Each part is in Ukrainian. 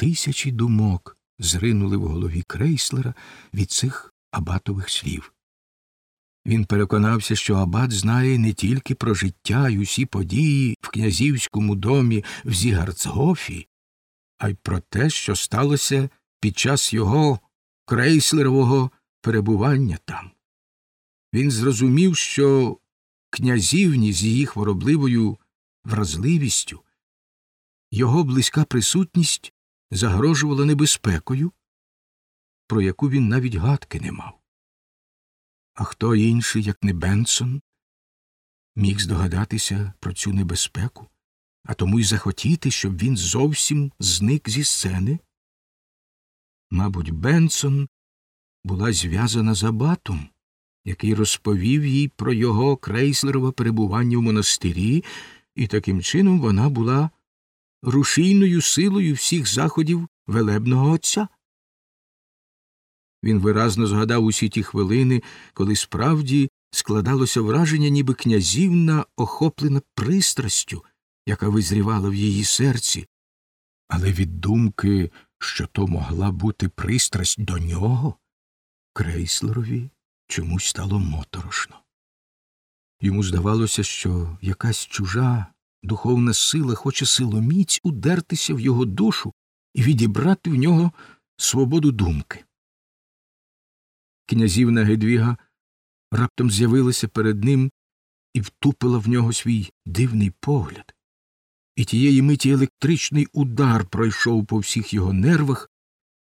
Тисячі думок зринули в голові крейслера від цих абатових слів. Він переконався, що абат знає не тільки про життя й усі події в князівському домі в Зігарцгофі, а й про те, що сталося під час його крейслерового перебування там. Він зрозумів, що князівні з її хворобливою вразливістю його близька присутність загрожувала небезпекою, про яку він навіть гадки не мав. А хто інший, як не Бенсон, міг здогадатися про цю небезпеку, а тому й захотіти, щоб він зовсім зник зі сцени? Мабуть, Бенсон була зв'язана з абатом, який розповів їй про його крейслерове перебування в монастирі, і таким чином вона була рушійною силою всіх заходів велебного отця. Він виразно згадав усі ті хвилини, коли справді складалося враження, ніби князівна охоплена пристрастю, яка визрівала в її серці, але від думки, що то могла бути пристрасть до нього, крейслерові чомусь стало моторошно. Йому здавалося, що якась чужа духовна сила хоче силоміць удертися в його душу і відібрати в нього свободу думки. Князівна Гедвіга раптом з'явилася перед ним і втупила в нього свій дивний погляд, і тієї миті електричний удар пройшов по всіх його нервах,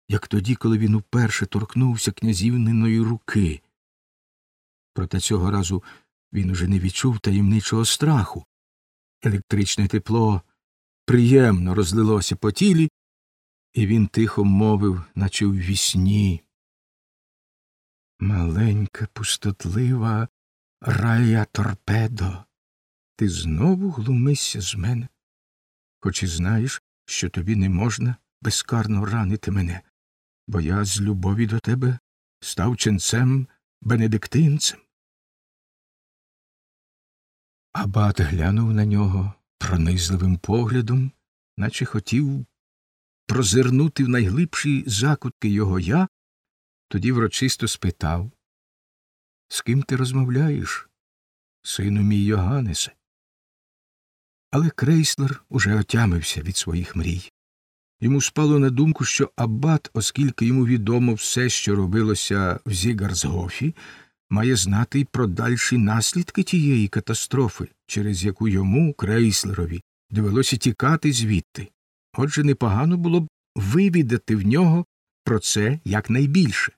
як тоді, коли він уперше торкнувся князівниної руки. Проте цього разу він уже не відчув таємничого страху. Електричне тепло приємно розлилося по тілі, і він тихо мовив, наче уві сні. Маленька, пустотлива Raja torpedo, ти знову глумишся з мене, хоч і знаєш, що тобі не можна безкарно ранити мене, бо я з любові до тебе став ченцем бенедиктинцем. Абат глянув на нього пронизливим поглядом, наче хотів прозирнути в найглибші закутки його я, тоді врочисто спитав З ким ти розмовляєш, сину мій Йоганнесе? Але крейслер уже отямився від своїх мрій. Йому спало на думку, що Аббат, оскільки йому відомо все, що робилося в Зігарсгофі, має знати й про дальші наслідки тієї катастрофи, через яку йому, крейслерові, довелося тікати звідти. Отже, непогано було б вивідати в нього про це якнайбільше.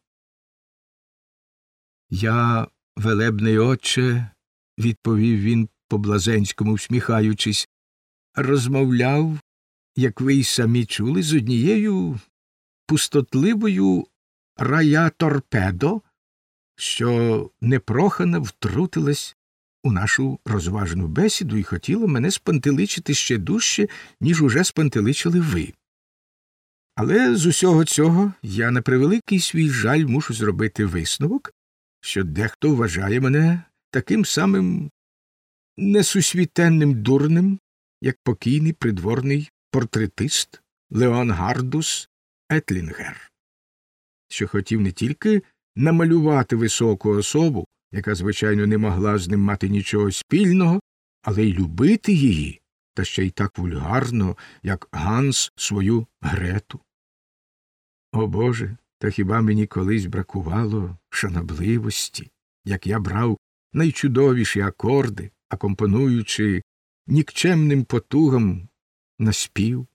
Я, велебний отче, відповів він по блазенському всміхаючись, розмовляв, як ви й самі чули, з однією пустотливою Raja torpedo, що непрохано втрутилась у нашу розважну бесіду і хотіла мене спантеличити ще дужче, ніж уже спантеличили ви. Але з усього цього я на превеликий свій жаль мушу зробити висновок, що дехто вважає мене таким самим несусвітенним дурним, як покійний придворний портретист Леонгардус Етлінгер, що хотів не тільки намалювати високу особу, яка, звичайно, не могла з ним мати нічого спільного, але й любити її, та ще й так вульгарно, як Ганс свою Грету. О Боже, та хіба мені колись бракувало шанобливості, як я брав найчудовіші акорди, акомпонуючи нікчемним потугам на спів?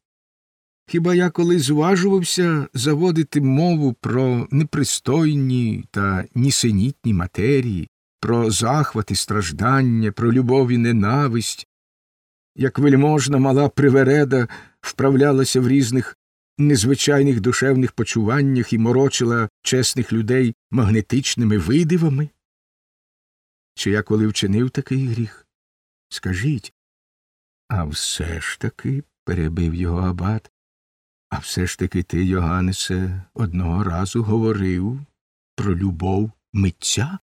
Хіба я коли зважувався заводити мову про непристойні та нісенітні матерії, про захвати страждання, про любов і ненависть, як вельможна мала привереда вправлялася в різних незвичайних душевних почуваннях і морочила чесних людей магнетичними видивами? Чи я коли вчинив такий гріх? Скажіть. А все ж таки, перебив його абат, а все ж таки ти, Йоганнесе, одного разу говорив про любов митця?